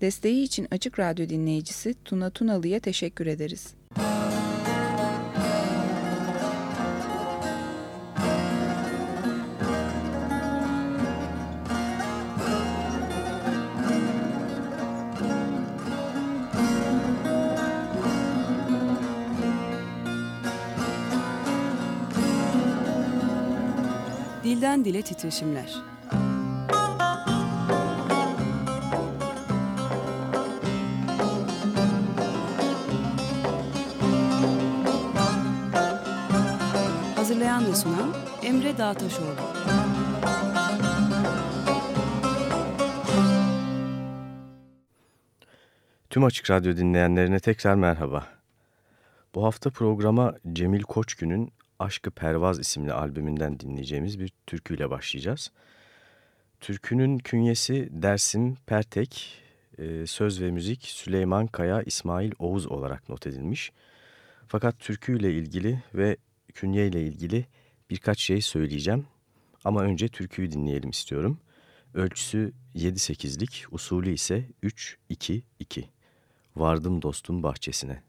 Desteği için Açık Radyo dinleyicisi Tuna Tunalı'ya teşekkür ederiz. Dilden Dile Titreşimler Emre Dağtaşoğlu. Tüm Açık Radyo dinleyenlerine tekrar merhaba. Bu hafta programa Cemil Koçgün'ün Aşkı Pervaz isimli albümünden dinleyeceğimiz bir türküyle başlayacağız. Türkünün künyesi Dersim Pertek, e, söz ve müzik Süleyman Kaya İsmail Oğuz olarak not edilmiş. Fakat türküyle ilgili ve künye ile ilgili birkaç şey söyleyeceğim. Ama önce türküyü dinleyelim istiyorum. Ölçüsü 7-8'lik, usulü ise 3-2-2. Vardım dostum bahçesine.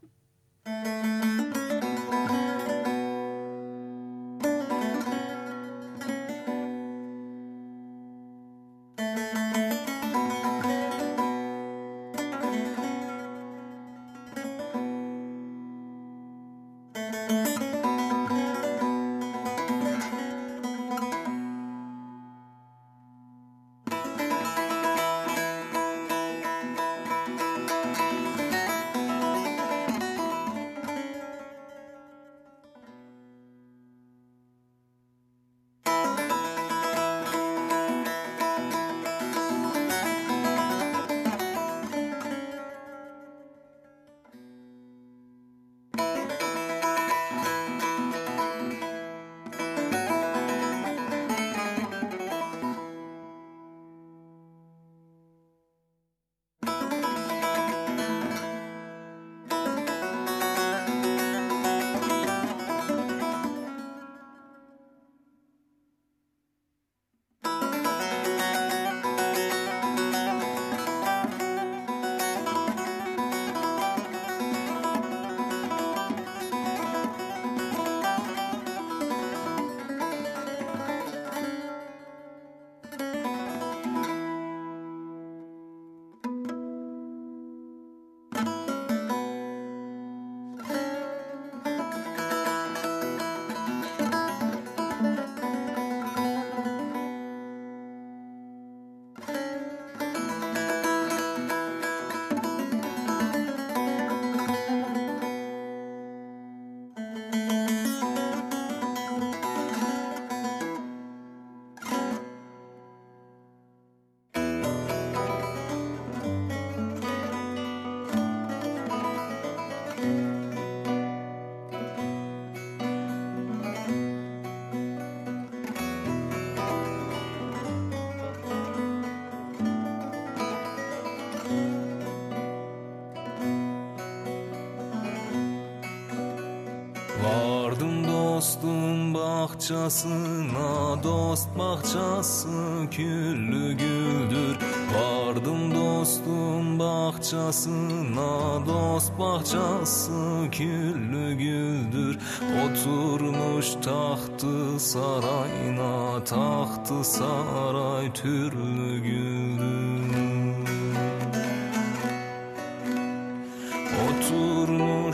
Bahçasına dost bahçası küllü güldür. Vardım dostum bahçasına dost bahçası küllü güldür. Oturmuş tahtı sarayına tahtı saray türlü güldür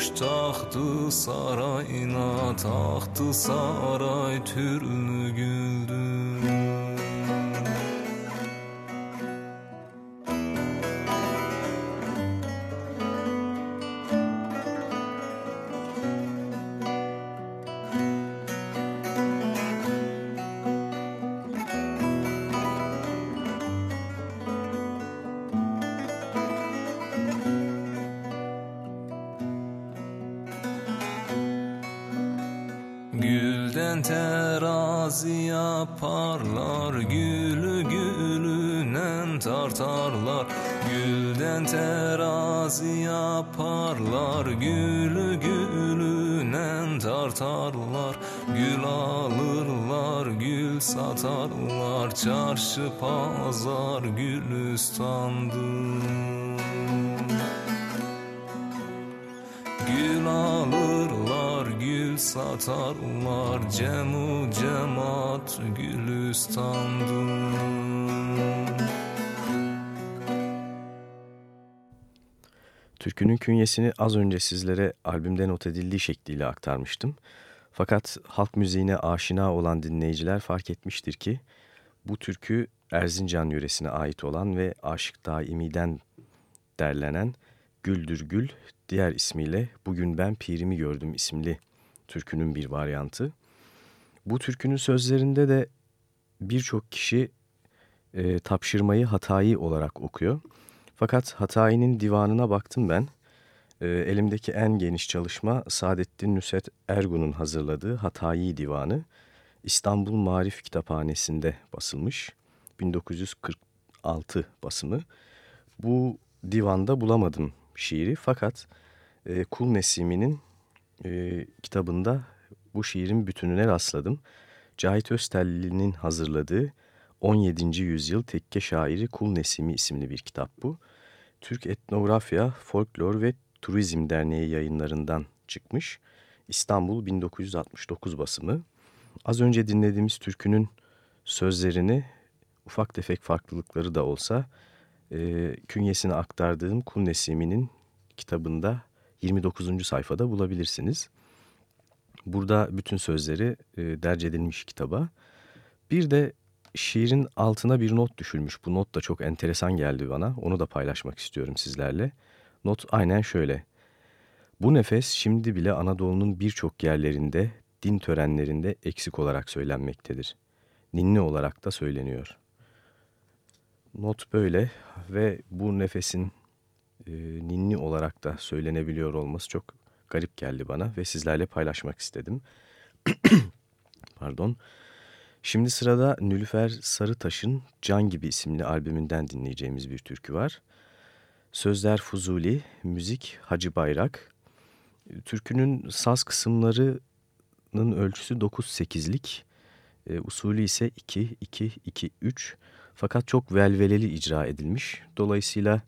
Oturmuş tahtı sarayına tahtı saray türlü güldü sarlar çarşı pazar gülistandır Gül alırlar gül satarlar. Cemu cemaat gülistandır Türkünün künyesini az önce sizlere albümde not edildiği şekliyle aktarmıştım. Fakat halk müziğine aşina olan dinleyiciler fark etmiştir ki bu türkü Erzincan yöresine ait olan ve Aşık Daimi'den derlenen Güldür Gül diğer ismiyle Bugün Ben Pirimi Gördüm isimli türkünün bir varyantı. Bu türkünün sözlerinde de birçok kişi e, tapşırmayı hatayı olarak okuyor. Fakat Hatayi'nin divanına baktım ben. E, elimdeki en geniş çalışma Saadettin Nusret Ergun'un hazırladığı Hatayi Divanı. İstanbul Marif Kitaphanesi'nde basılmış. 1946 basımı. Bu divanda bulamadım şiiri fakat e, Kul Nesimi'nin e, kitabında bu şiirin bütününe rastladım. Cahit Östelli'nin hazırladığı 17. yüzyıl tekke şairi Kul Nesimi isimli bir kitap bu. Türk Etnografya, Folklor ve Turizm Derneği yayınlarından çıkmış. İstanbul 1969 basımı. Az önce dinlediğimiz türkünün sözlerini ufak tefek farklılıkları da olsa e, künyesine aktardığım Kul Nesimi'nin kitabında 29. sayfada bulabilirsiniz. Burada bütün sözleri e, derc edilmiş kitaba. Bir de şiirin altına bir not düşülmüş. Bu not da çok enteresan geldi bana. Onu da paylaşmak istiyorum sizlerle. Not aynen şöyle. Bu nefes şimdi bile Anadolu'nun birçok yerlerinde, din törenlerinde eksik olarak söylenmektedir. Ninni olarak da söyleniyor. Not böyle ve bu nefesin e, ninni olarak da söylenebiliyor olması çok garip geldi bana ve sizlerle paylaşmak istedim. Pardon. Şimdi sırada Nülüfer Sarıtaş'ın Can Gibi isimli albümünden dinleyeceğimiz bir türkü var. Sözler Fuzuli, müzik Hacı Bayrak. Türkünün saz kısımlarının ölçüsü 9-8'lik, e, usulü ise 2-2-2-3 fakat çok velveleli icra edilmiş. Dolayısıyla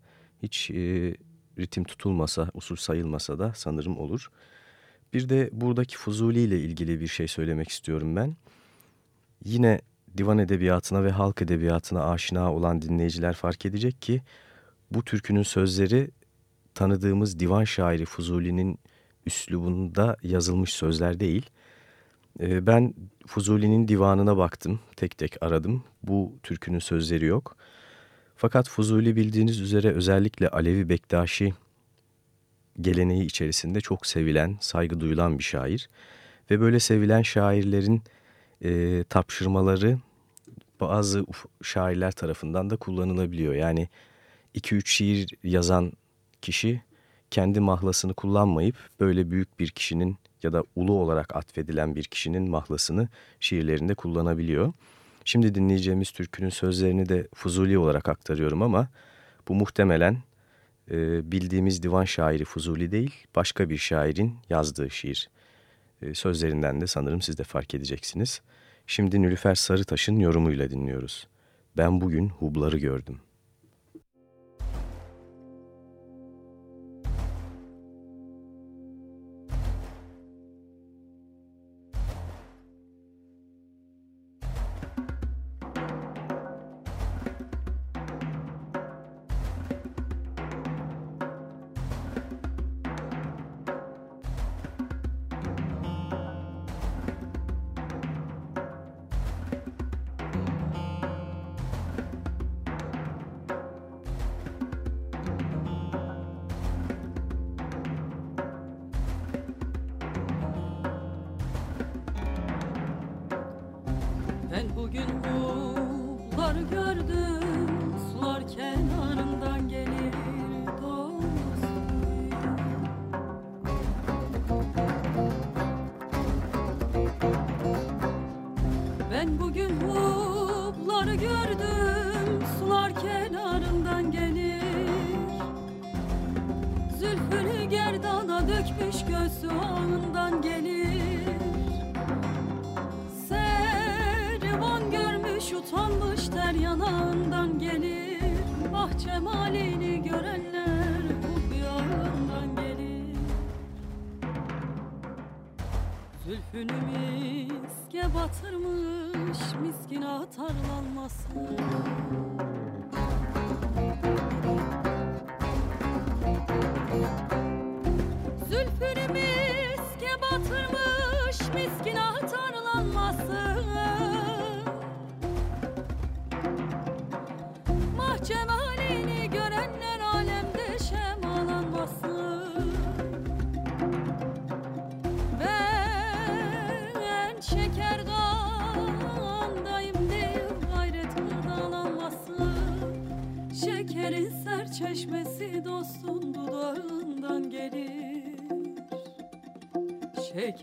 hiç e, ritim tutulmasa, usul sayılmasa da sanırım olur. Bir de buradaki Fuzuli ile ilgili bir şey söylemek istiyorum ben. Yine divan edebiyatına ve halk edebiyatına aşina olan dinleyiciler fark edecek ki bu türkünün sözleri tanıdığımız divan şairi Fuzuli'nin üslubunda yazılmış sözler değil. Ee, ben Fuzuli'nin divanına baktım, tek tek aradım. Bu türkünün sözleri yok. Fakat Fuzuli bildiğiniz üzere özellikle Alevi Bektaşi geleneği içerisinde çok sevilen, saygı duyulan bir şair. Ve böyle sevilen şairlerin e, tapşırmaları bazı şairler tarafından da kullanılabiliyor. Yani 2-3 şiir yazan kişi kendi mahlasını kullanmayıp böyle büyük bir kişinin ya da ulu olarak atfedilen bir kişinin mahlasını şiirlerinde kullanabiliyor. Şimdi dinleyeceğimiz türkünün sözlerini de Fuzuli olarak aktarıyorum ama bu muhtemelen e, bildiğimiz divan şairi Fuzuli değil başka bir şairin yazdığı şiir. E, sözlerinden de sanırım siz de fark edeceksiniz. Şimdi Nülüfer Sarıtaş'ın yorumuyla dinliyoruz. Ben bugün hubları gördüm. gördüm. Sular kenarından gelir dostum. Ben bugün hubları gördüm. Sular kenarından gelir. Zülfünü gerdana dökmüş gözü anından gelir. Servan görmüş utanmış. Yanar yanar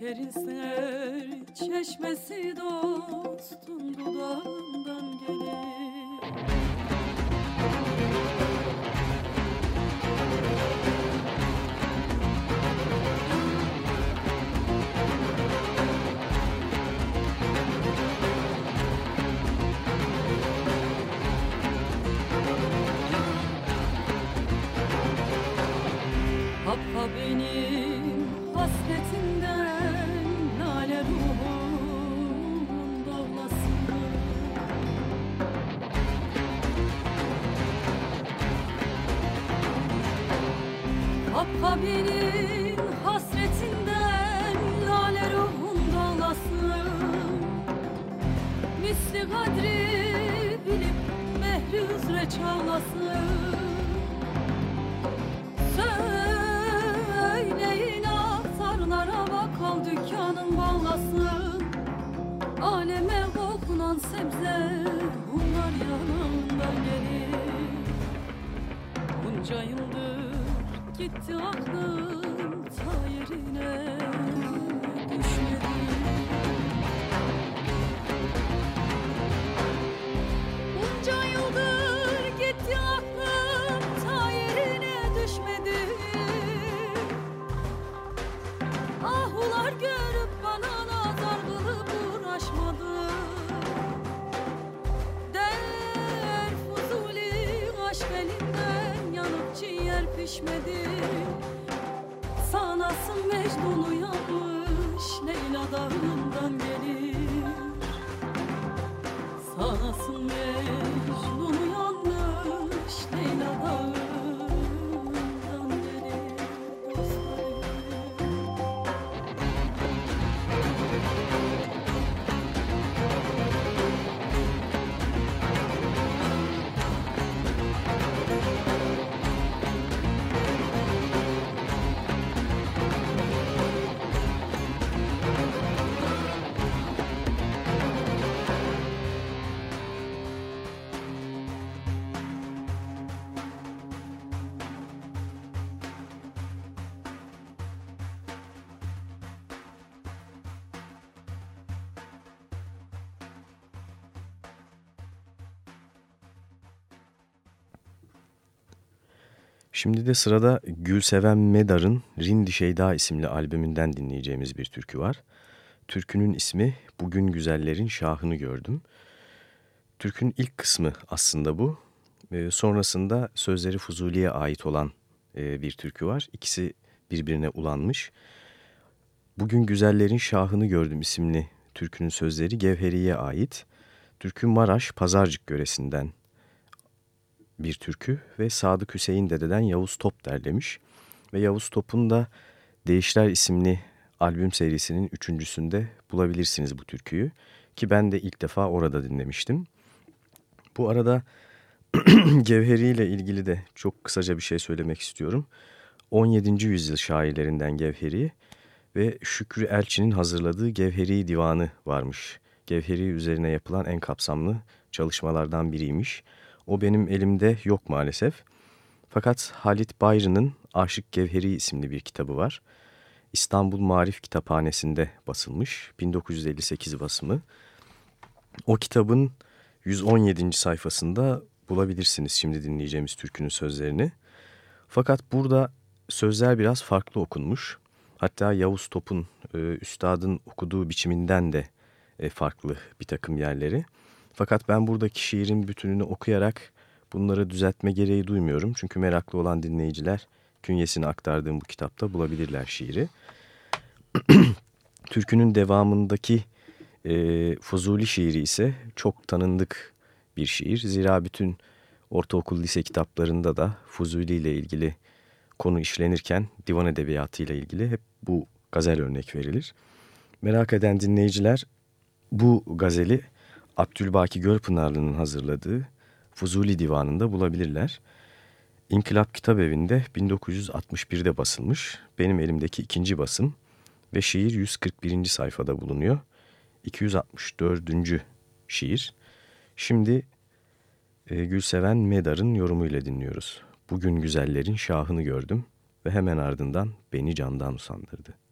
Şekerin ser çeşmesi dostun Şimdi de sırada Gülseven Medar'ın Rindi Şeyda isimli albümünden dinleyeceğimiz bir türkü var. Türkünün ismi Bugün Güzellerin Şahını Gördüm. Türkün ilk kısmı aslında bu. Ee, sonrasında sözleri Fuzuli'ye ait olan e, bir türkü var. İkisi birbirine ulanmış. Bugün Güzellerin Şahını Gördüm isimli türkünün sözleri Gevheri'ye ait. Türkü Maraş Pazarcık yöresinden bir türkü ve Sadık Hüseyin Dede'den Yavuz Top derlemiş. Ve Yavuz Top'un da Değişler isimli albüm serisinin üçüncüsünde bulabilirsiniz bu türküyü. Ki ben de ilk defa orada dinlemiştim. Bu arada Gevheri ile ilgili de çok kısaca bir şey söylemek istiyorum. 17. yüzyıl şairlerinden Gevheri ve Şükrü Elçi'nin hazırladığı Gevheri Divanı varmış. Gevheri üzerine yapılan en kapsamlı çalışmalardan biriymiş. O benim elimde yok maalesef. Fakat Halit Bayrı'nın Aşık Gevheri isimli bir kitabı var. İstanbul Marif Kitaphanesi'nde basılmış. 1958 basımı. O kitabın 117. sayfasında bulabilirsiniz şimdi dinleyeceğimiz türkünün sözlerini. Fakat burada sözler biraz farklı okunmuş. Hatta Yavuz Top'un, e, üstadın okuduğu biçiminden de e, farklı bir takım yerleri. Fakat ben buradaki şiirin bütününü okuyarak bunları düzeltme gereği duymuyorum. Çünkü meraklı olan dinleyiciler künyesini aktardığım bu kitapta bulabilirler şiiri. Türkünün devamındaki e, Fuzuli şiiri ise çok tanındık bir şiir. Zira bütün ortaokul lise kitaplarında da Fuzuli ile ilgili konu işlenirken divan edebiyatı ile ilgili hep bu gazel örnek verilir. Merak eden dinleyiciler bu gazeli Abdülbaki Gölpınarlı'nın hazırladığı Fuzuli Divanı'nda bulabilirler. İnkılap Kitap Evi'nde 1961'de basılmış. Benim elimdeki ikinci basım ve şiir 141. sayfada bulunuyor. 264. şiir. Şimdi e, Gülseven Medar'ın yorumuyla dinliyoruz. Bugün güzellerin şahını gördüm ve hemen ardından beni candan usandırdı.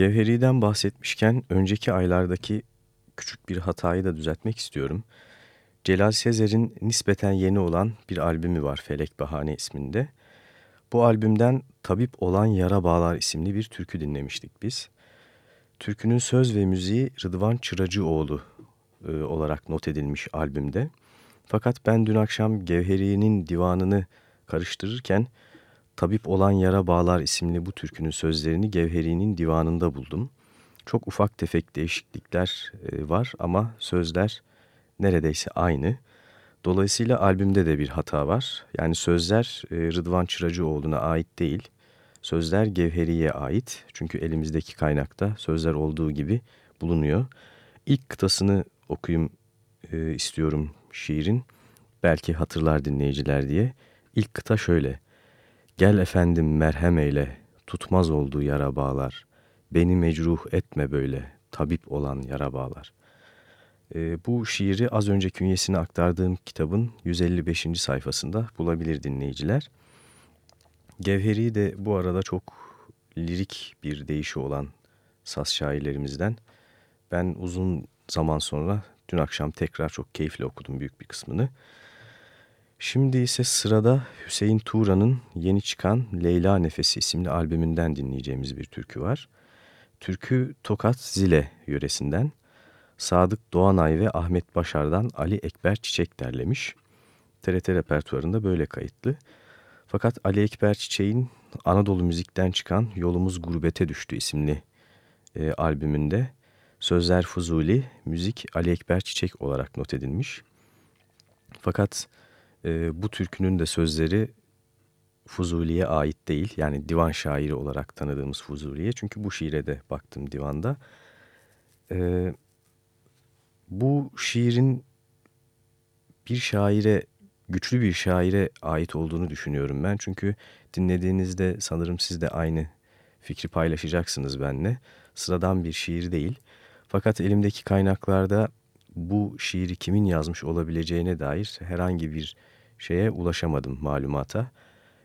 Gevheri'den bahsetmişken önceki aylardaki küçük bir hatayı da düzeltmek istiyorum. Celal Sezer'in nispeten yeni olan bir albümü var Felek Bahane isminde. Bu albümden Tabip Olan Yara Bağlar isimli bir türkü dinlemiştik biz. Türkünün söz ve müziği Rıdvan Çıracıoğlu e, olarak not edilmiş albümde. Fakat ben dün akşam Gevheri'nin divanını karıştırırken Tabip Olan Yara Bağlar isimli bu türkünün sözlerini Gevheri'nin divanında buldum. Çok ufak tefek değişiklikler e, var ama sözler neredeyse aynı. Dolayısıyla albümde de bir hata var. Yani sözler e, Rıdvan Çıracıoğlu'na ait değil. Sözler Gevheri'ye ait. Çünkü elimizdeki kaynakta sözler olduğu gibi bulunuyor. İlk kıtasını okuyayım e, istiyorum şiirin. Belki hatırlar dinleyiciler diye. İlk kıta şöyle. Gel efendim merhem eyle, tutmaz olduğu yara bağlar. Beni mecruh etme böyle, tabip olan yara bağlar. E, bu şiiri az önce künyesini aktardığım kitabın 155. sayfasında bulabilir dinleyiciler. Gevheri de bu arada çok lirik bir deyişi olan saz şairlerimizden. Ben uzun zaman sonra dün akşam tekrar çok keyifle okudum büyük bir kısmını. Şimdi ise sırada Hüseyin Tuğra'nın yeni çıkan Leyla Nefesi isimli albümünden dinleyeceğimiz bir türkü var. Türkü Tokat Zile yöresinden. Sadık Doğanay ve Ahmet Başar'dan Ali Ekber Çiçek derlemiş. TRT repertuarında böyle kayıtlı. Fakat Ali Ekber Çiçek'in Anadolu müzikten çıkan Yolumuz Gurbete Düştü isimli e, albümünde sözler Fuzuli, müzik Ali Ekber Çiçek olarak not edilmiş. Fakat e, bu türkünün de sözleri Fuzuli'ye ait değil. Yani divan şairi olarak tanıdığımız Fuzuli'ye. Çünkü bu şiire de baktım divanda. E, bu şiirin bir şaire, güçlü bir şaire ait olduğunu düşünüyorum ben. Çünkü dinlediğinizde sanırım siz de aynı fikri paylaşacaksınız benimle. Sıradan bir şiir değil. Fakat elimdeki kaynaklarda bu şiiri kimin yazmış olabileceğine dair herhangi bir şeye ulaşamadım malumata.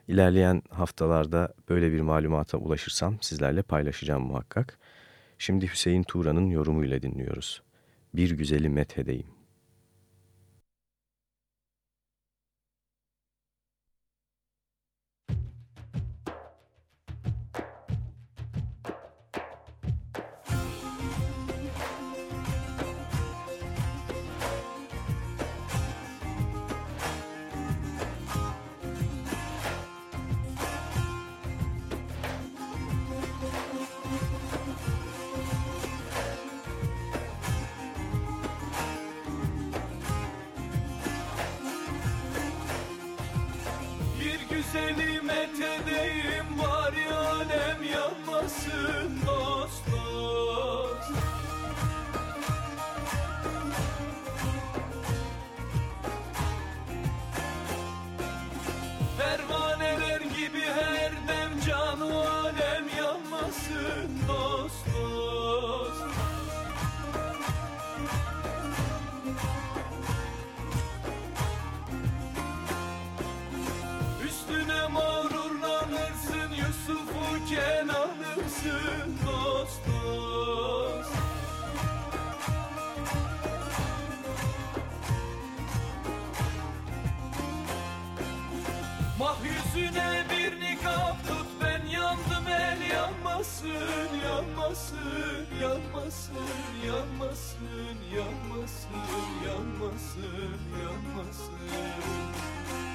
İlerleyen haftalarda böyle bir malumata ulaşırsam sizlerle paylaşacağım muhakkak. Şimdi Hüseyin Tuğra'nın yorumuyla dinliyoruz. Bir güzeli methedeyim. yanmasın, yanmasın, yanmasın, yanmasın, yanmasın, yanmasın, yanmasın.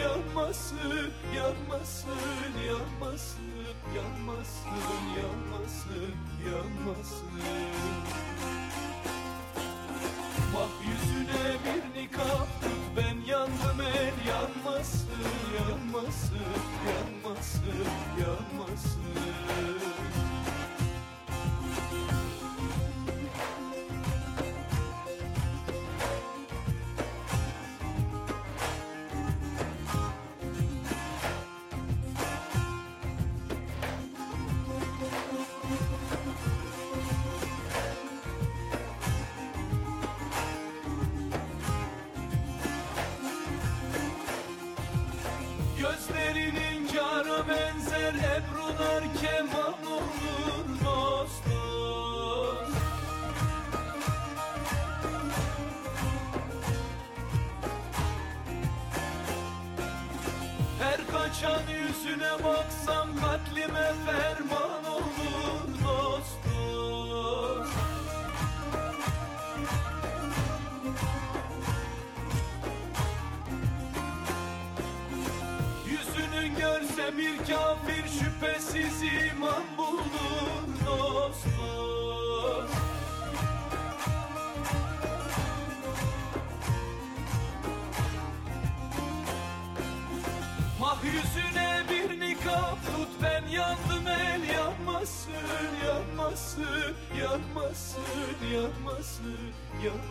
Yanmasın, yanmasın, yanmasın, yanmasın, yanmasın, yanmasın, yanmasın.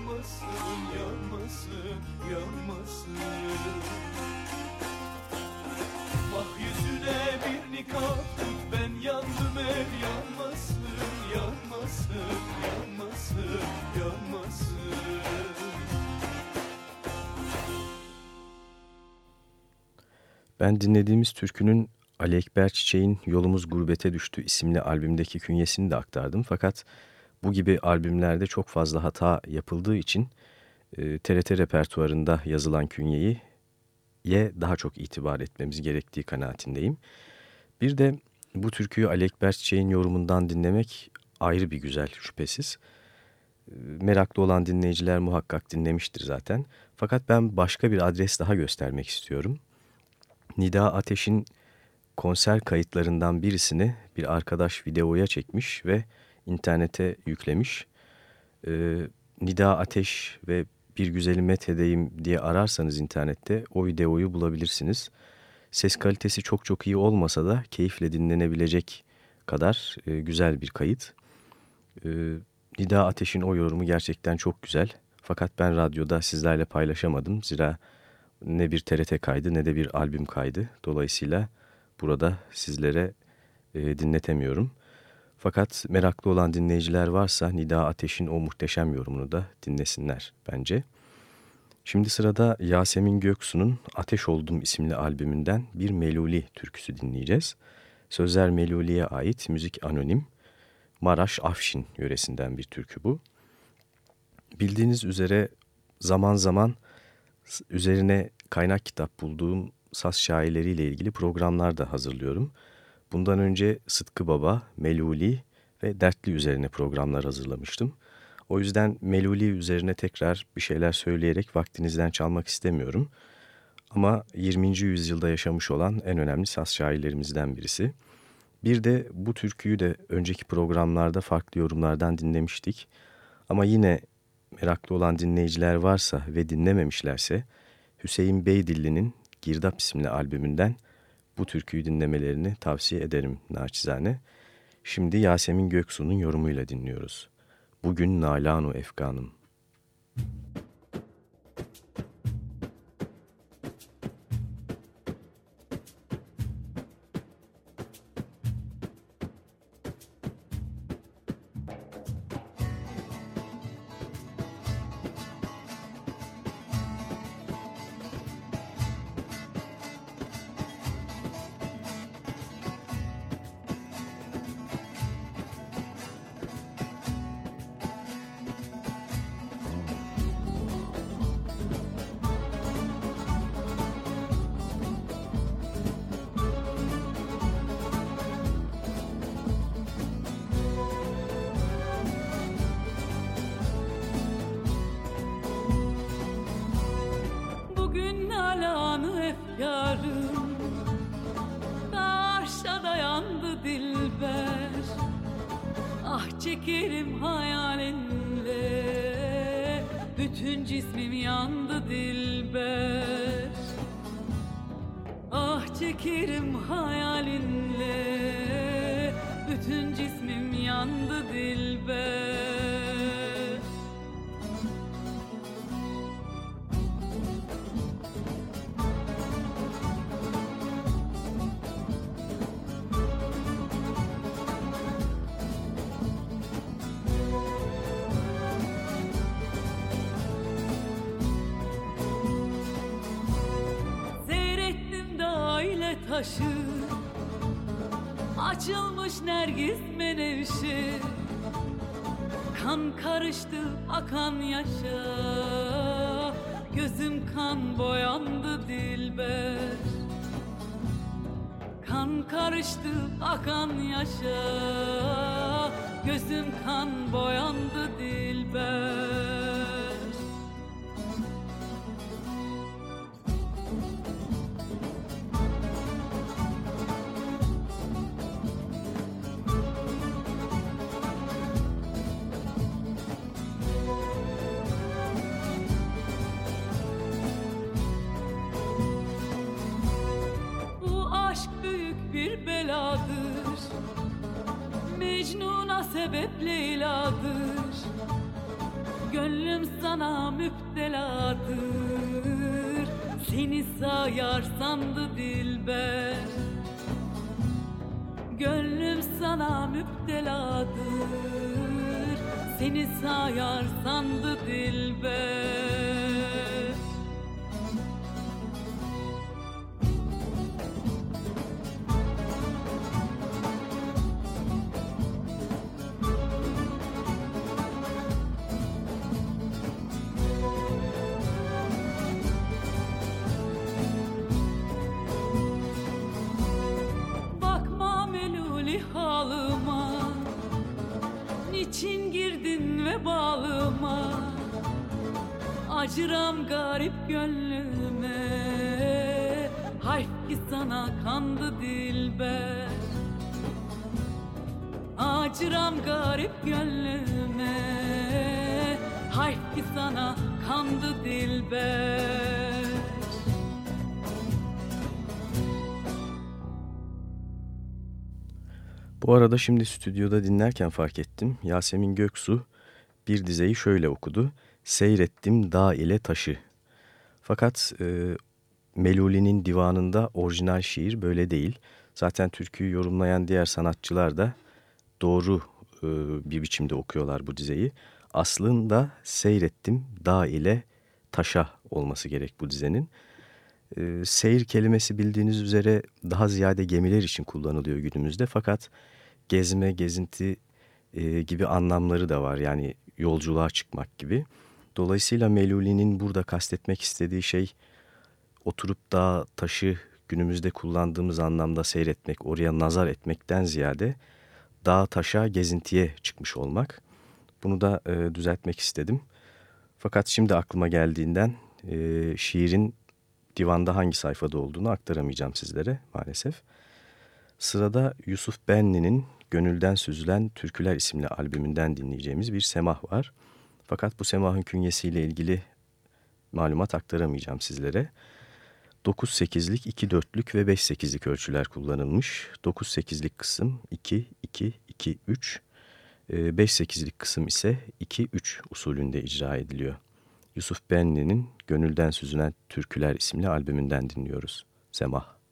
Yanmasın yanmasın yanmasın Bak yüzüne bir nikah tut ben yandım el yanmasın yanmasın yanmasın yanmasın Ben dinlediğimiz türkünün Ali Ekber Çiçek'in Yolumuz Gurbete Düştü isimli albümdeki künyesini de aktardım. Fakat bu gibi albümlerde çok fazla hata yapıldığı için e, TRT repertuarında yazılan künyeyi ye daha çok itibar etmemiz gerektiği kanaatindeyim. Bir de bu türküyü Ali Ekber Çiçek'in yorumundan dinlemek ayrı bir güzel şüphesiz. Meraklı olan dinleyiciler muhakkak dinlemiştir zaten. Fakat ben başka bir adres daha göstermek istiyorum. Nida Ateş'in konser kayıtlarından birisini bir arkadaş videoya çekmiş ve internete yüklemiş. Ee, Nida Ateş ve Bir Güzeli Methedeyim diye ararsanız internette o videoyu bulabilirsiniz. Ses kalitesi çok çok iyi olmasa da keyifle dinlenebilecek kadar e, güzel bir kayıt. Ee, Nida Ateş'in o yorumu gerçekten çok güzel. Fakat ben radyoda sizlerle paylaşamadım. Zira ne bir TRT kaydı ne de bir albüm kaydı. Dolayısıyla burada sizlere e, dinletemiyorum. Fakat meraklı olan dinleyiciler varsa Nida Ateş'in o muhteşem yorumunu da dinlesinler bence. Şimdi sırada Yasemin Göksu'nun Ateş Oldum isimli albümünden bir Meluli türküsü dinleyeceğiz. Sözler Meluli'ye ait müzik anonim. Maraş Afşin yöresinden bir türkü bu. Bildiğiniz üzere zaman zaman üzerine kaynak kitap bulduğum saz şairleriyle ilgili programlar da hazırlıyorum. Bundan önce Sıtkı Baba, Meluli ve Dertli üzerine programlar hazırlamıştım. O yüzden Meluli üzerine tekrar bir şeyler söyleyerek vaktinizden çalmak istemiyorum. Ama 20. yüzyılda yaşamış olan en önemli saz şairlerimizden birisi. Bir de bu türküyü de önceki programlarda farklı yorumlardan dinlemiştik. Ama yine meraklı olan dinleyiciler varsa ve dinlememişlerse Hüseyin Beydilli'nin Girdap isimli albümünden bu türküyü dinlemelerini tavsiye ederim naçizane. Şimdi Yasemin Göksu'nun yorumuyla dinliyoruz. Bugün Nalanu Efkanım. yanlarım Bütün cismim yandı dilber nergis menevşe. Kan karıştı akan yaşa. Gözüm kan boyandı dilber. Kan karıştı akan yaşa. Gözüm kan boyandı dilber Acıram garip gönlüme Hayf ki sana kandı dilber Acıram garip gönlüme Hayf ki sana kandı dilber Bu arada şimdi stüdyoda dinlerken fark ettim. Yasemin Göksu bir dizeyi şöyle okudu. Seyrettim dağ ile taşı. Fakat e, Meluli'nin divanında orijinal şiir böyle değil. Zaten türküyü yorumlayan diğer sanatçılar da doğru e, bir biçimde okuyorlar bu dizeyi. Aslında seyrettim dağ ile taşa olması gerek bu dizenin. E, seyir kelimesi bildiğiniz üzere daha ziyade gemiler için kullanılıyor günümüzde. Fakat gezme, gezinti e, gibi anlamları da var. Yani yolculuğa çıkmak gibi. Dolayısıyla Meluli'nin burada kastetmek istediği şey oturup da taşı günümüzde kullandığımız anlamda seyretmek, oraya nazar etmekten ziyade dağ taşa gezintiye çıkmış olmak. Bunu da e, düzeltmek istedim. Fakat şimdi aklıma geldiğinden e, şiirin divanda hangi sayfada olduğunu aktaramayacağım sizlere maalesef. Sırada Yusuf Benli'nin Gönülden Süzülen Türküler isimli albümünden dinleyeceğimiz bir semah var. Fakat bu semahın künyesiyle ilgili malumat aktaramayacağım sizlere. 9-8'lik, 2-4'lük ve 5-8'lik ölçüler kullanılmış. 9-8'lik kısım 2-2-2-3, 5-8'lik kısım ise 2-3 usulünde icra ediliyor. Yusuf Benli'nin Gönülden Süzülen Türküler isimli albümünden dinliyoruz. Semah.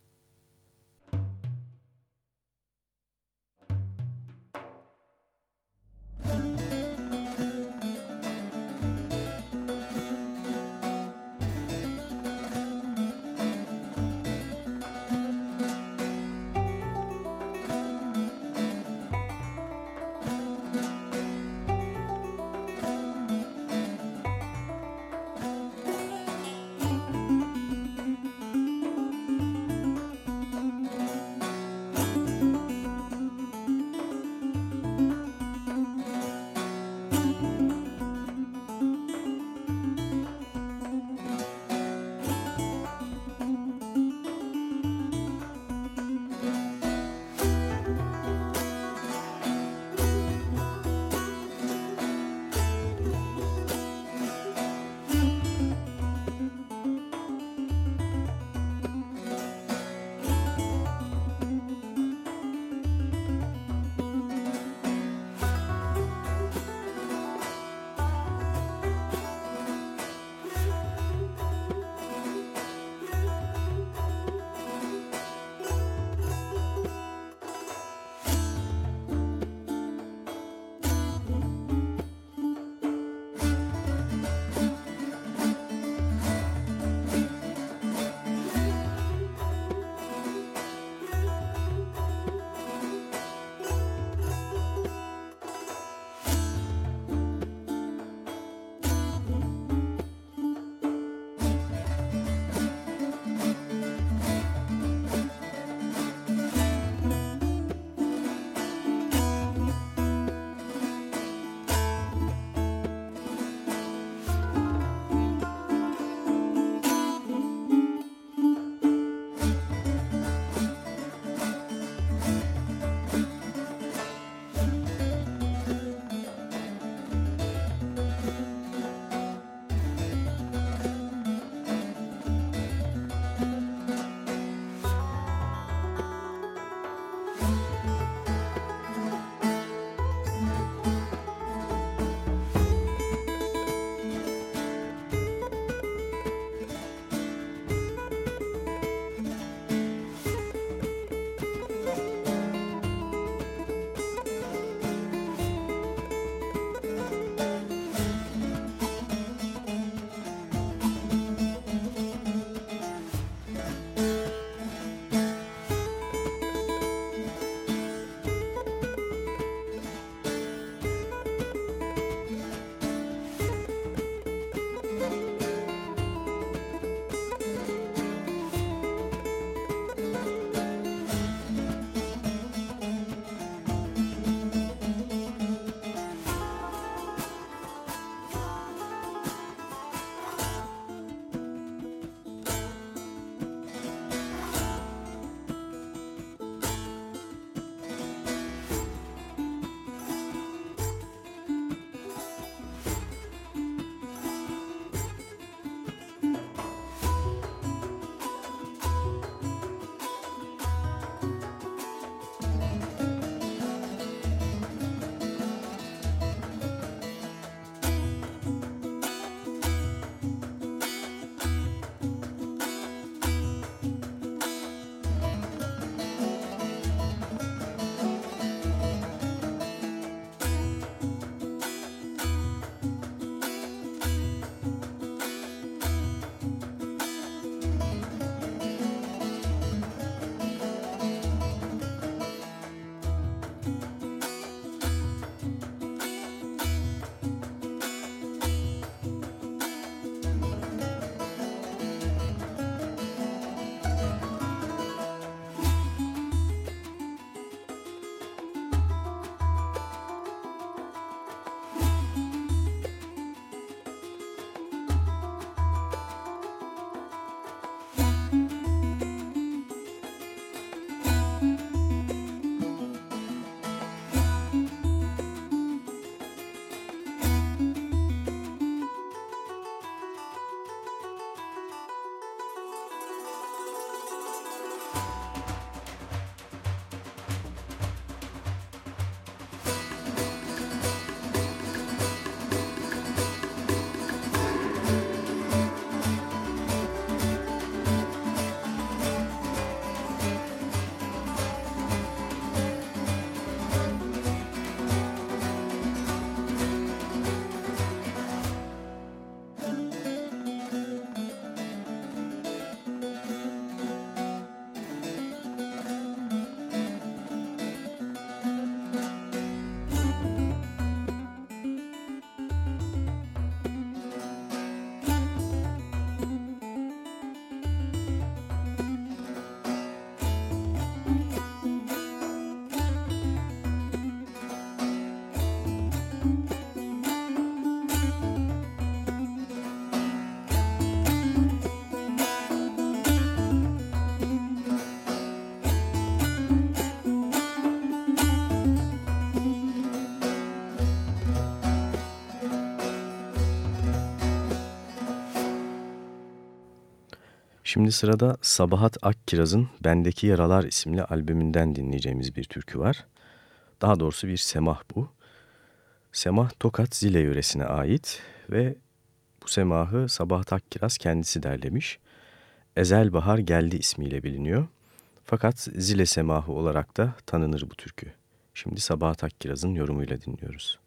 Şimdi sırada Sabahat Akkiraz'ın Bendeki Yaralar isimli albümünden dinleyeceğimiz bir türkü var. Daha doğrusu bir semah bu. Semah Tokat Zile yöresine ait ve bu semahı Sabahat Akkiraz kendisi derlemiş. Ezel Bahar Geldi ismiyle biliniyor. Fakat Zile semahı olarak da tanınır bu türkü. Şimdi Sabahat Akkiraz'ın yorumuyla dinliyoruz.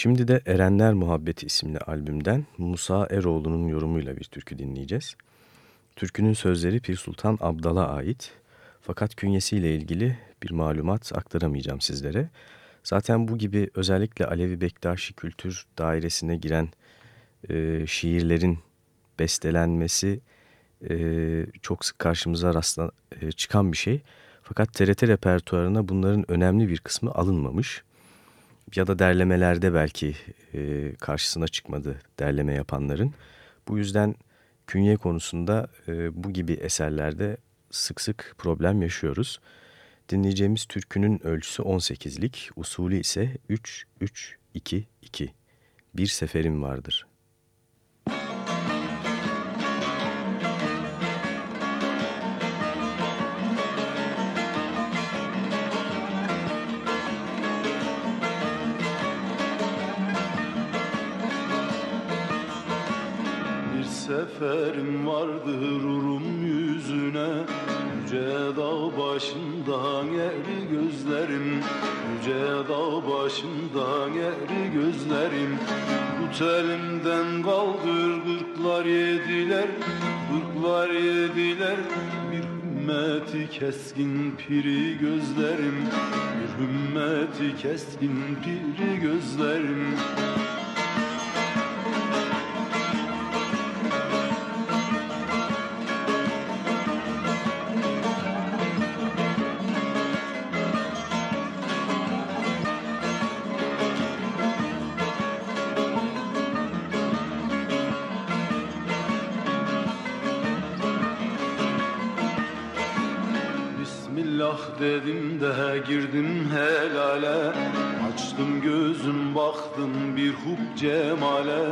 Şimdi de Erenler Muhabbeti isimli albümden Musa Eroğlu'nun yorumuyla bir türkü dinleyeceğiz. Türkünün sözleri Pir Sultan Abdal'a ait fakat künyesiyle ilgili bir malumat aktaramayacağım sizlere. Zaten bu gibi özellikle Alevi Bektaşi kültür dairesine giren e, şiirlerin bestelenmesi e, çok sık karşımıza rastlan, e, çıkan bir şey. Fakat TRT repertuarına bunların önemli bir kısmı alınmamış. Ya da derlemelerde belki e, karşısına çıkmadı derleme yapanların. Bu yüzden künye konusunda e, bu gibi eserlerde sık sık problem yaşıyoruz. Dinleyeceğimiz türkünün ölçüsü 18'lik, usulü ise 3-3-2-2. Bir seferim vardır. Seferim vardır Rum yüzüne. Yüce dağ başında eri gözlerim. Yüce dağ başında eri gözlerim. Tut elimden kaldır gırklar yediler. Gırklar yediler Bir hümmeti keskin piri gözlerim. Bir hümmeti keskin piri gözlerim Dedim de girdim helale. Açtım gözüm baktım bir hub cemale.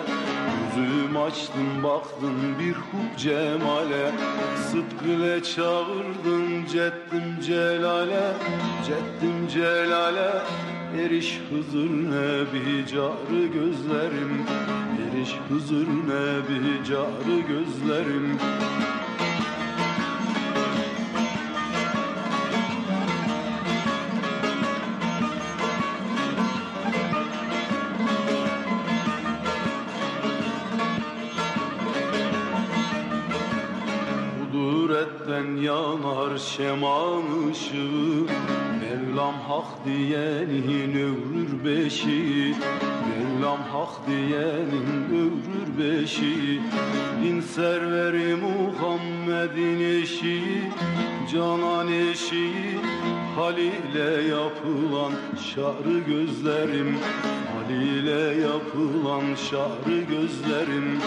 Gözüm açtım baktım bir hub cemale. Sıdkıle çağırdım ceddim celale. Ceddim celale Eriş Hızır Nebi carı gözlerim. Eriş Hızır Nebi carı gözlerim şeman ışığı Mevlam hak diyenin övrür beşi. Mevlam hak diyenin övrür beşi. Din serveri Muhammed'in eşi Canan eşi. Halil'e yapılan şarı gözlerim Halil'e yapılan şarı gözlerim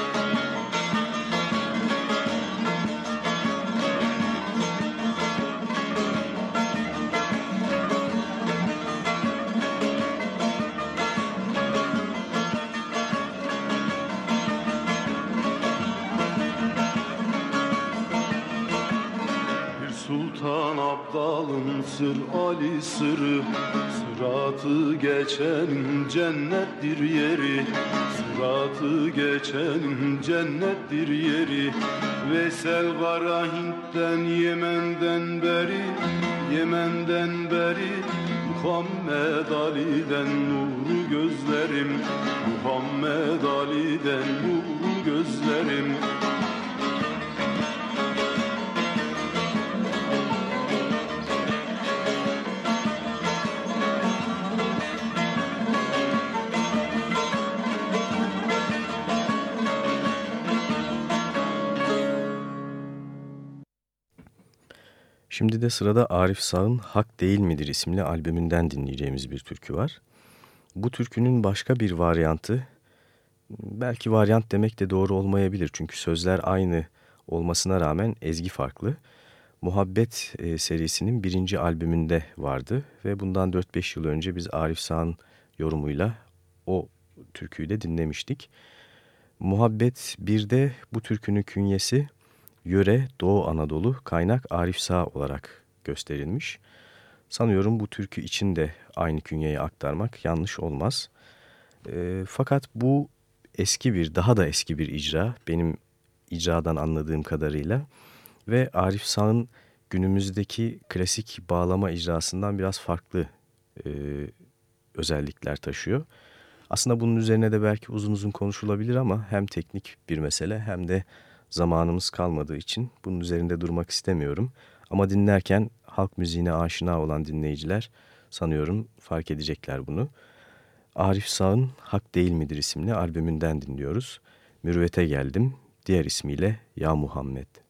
sır Ali sırrı Sıratı geçenin cennettir yeri. Sıratı geçenin cennettir yeri. Veysel Kara Hint'ten Yemen'den beri. Yemen'den beri Muhammed Ali'den nuru gözlerim. Muhammed Ali'den nuru gözlerim Şimdi de sırada Arif Sağ'ın Hak Değil Midir isimli albümünden dinleyeceğimiz bir türkü var. Bu türkünün başka bir varyantı, belki varyant demek de doğru olmayabilir çünkü sözler aynı olmasına rağmen ezgi farklı. Muhabbet e, serisinin birinci albümünde vardı ve bundan 4-5 yıl önce biz Arif Sağ'ın yorumuyla o türküyü de dinlemiştik. Muhabbet 1'de bu türkünün künyesi yöre Doğu Anadolu kaynak Arif Sağ olarak gösterilmiş. Sanıyorum bu türkü için de aynı künyeyi aktarmak yanlış olmaz. E, fakat bu eski bir, daha da eski bir icra benim icradan anladığım kadarıyla ve Arif Sağ'ın günümüzdeki klasik bağlama icrasından biraz farklı e, özellikler taşıyor. Aslında bunun üzerine de belki uzun uzun konuşulabilir ama hem teknik bir mesele hem de zamanımız kalmadığı için bunun üzerinde durmak istemiyorum. Ama dinlerken halk müziğine aşina olan dinleyiciler sanıyorum fark edecekler bunu. Arif Sağ'ın Hak Değil Midir isimli albümünden dinliyoruz. Mürüvvete geldim, diğer ismiyle Ya Muhammed.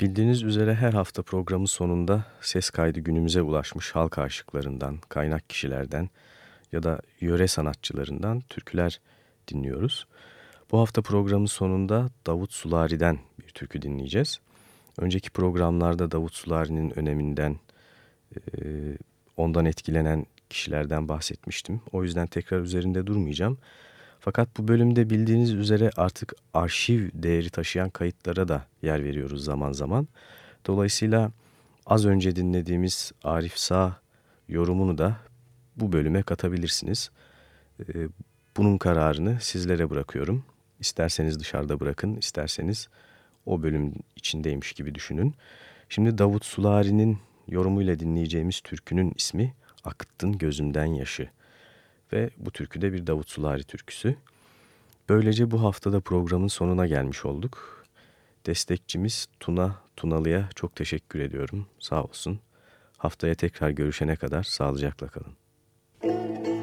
Bildiğiniz üzere her hafta programın sonunda ses kaydı günümüze ulaşmış halk aşıklarından, kaynak kişilerden ya da yöre sanatçılarından türküler dinliyoruz. Bu hafta programın sonunda Davut Sulari'den bir türkü dinleyeceğiz. Önceki programlarda Davut Sulari'nin öneminden, ondan etkilenen kişilerden bahsetmiştim. O yüzden tekrar üzerinde durmayacağım. Fakat bu bölümde bildiğiniz üzere artık arşiv değeri taşıyan kayıtlara da yer veriyoruz zaman zaman. Dolayısıyla az önce dinlediğimiz Arif Sağ yorumunu da bu bölüme katabilirsiniz. Ee, bunun kararını sizlere bırakıyorum. İsterseniz dışarıda bırakın, isterseniz o bölüm içindeymiş gibi düşünün. Şimdi Davut Sulari'nin yorumuyla dinleyeceğimiz türkünün ismi Akıttın Gözümden Yaşı ve bu türkü de bir Davut Sulari türküsü. Böylece bu haftada programın sonuna gelmiş olduk. Destekçimiz Tuna Tunalı'ya çok teşekkür ediyorum. Sağ olsun. Haftaya tekrar görüşene kadar sağlıcakla kalın. Akıttın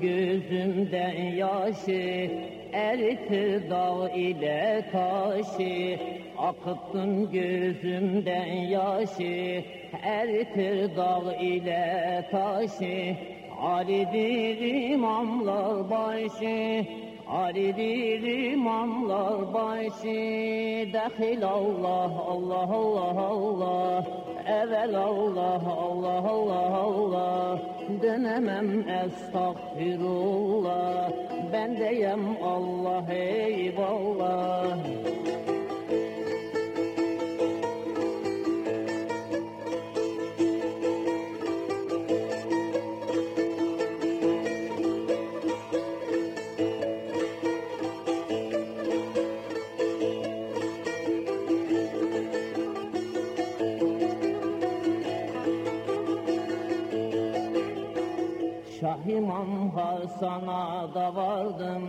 gözümden yaşı Eritir dağ ile taşı. Akıttın gözümden yaşı Eritir dağ ile taşı. Alidir imamlar başı Alidir imamlar başı. Dehil Allah Allah Allah Allah. Evvel Allah Allah Allah Allah Dönemem estağfirullah. Ben deyem Allah eyvallah İmam Hasan'a da vardım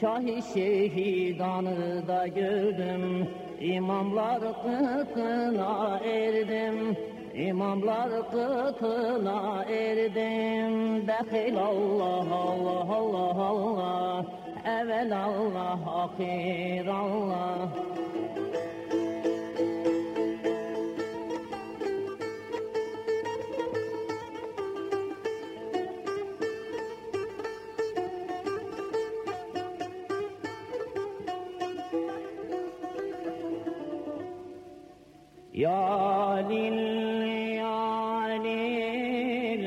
Şahi şehidanı da gördüm. İmamlar kıtına erdim İmamlar kıtına erdim. Dehil Allah Allah Allah Allah. Evvel Allah ahir Allah يا ليل يا ليل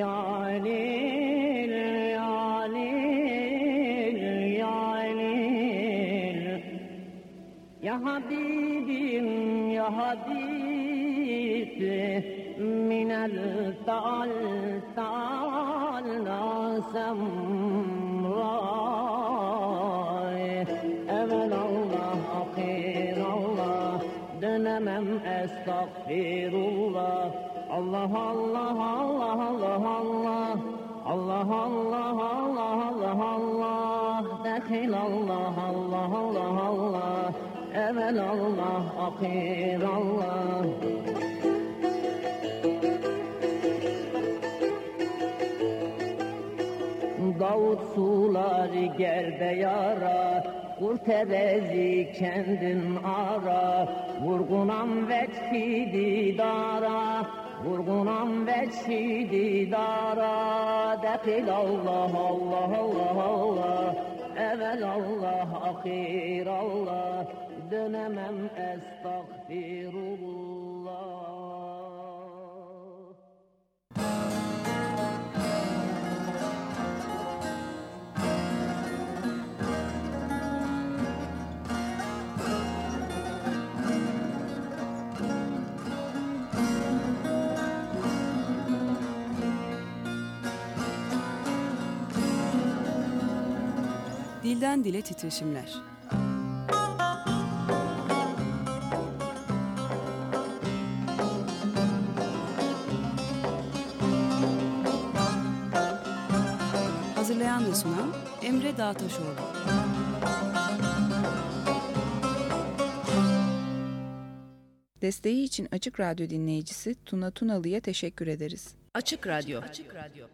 يا ليل يا ليل. يا ليل يا حبيبي يا حبيبي من التعال تعال لا estağfirullah Allah Allah Allah Allah Allah. Allah Allah Allah Allah Allah. Dehil Allah Allah Allah Allah. Evvel Allah ahir Allah. Davut suları gerbe yara Kurt terezi kendin ara. Vurgunam veçhi didara Vurgunam veçhi didara Dekil Allah Allah Allah Allah. Evvel Allah ahir Allah. Dönemem estağfirullah Dilden dile titreşimler. Hazırlayan ve sunan Emre Dağtaşoğlu. Desteği için Açık Radyo dinleyicisi Tuna Tunalı'ya teşekkür ederiz. Açık Radyo. Açık Radyo.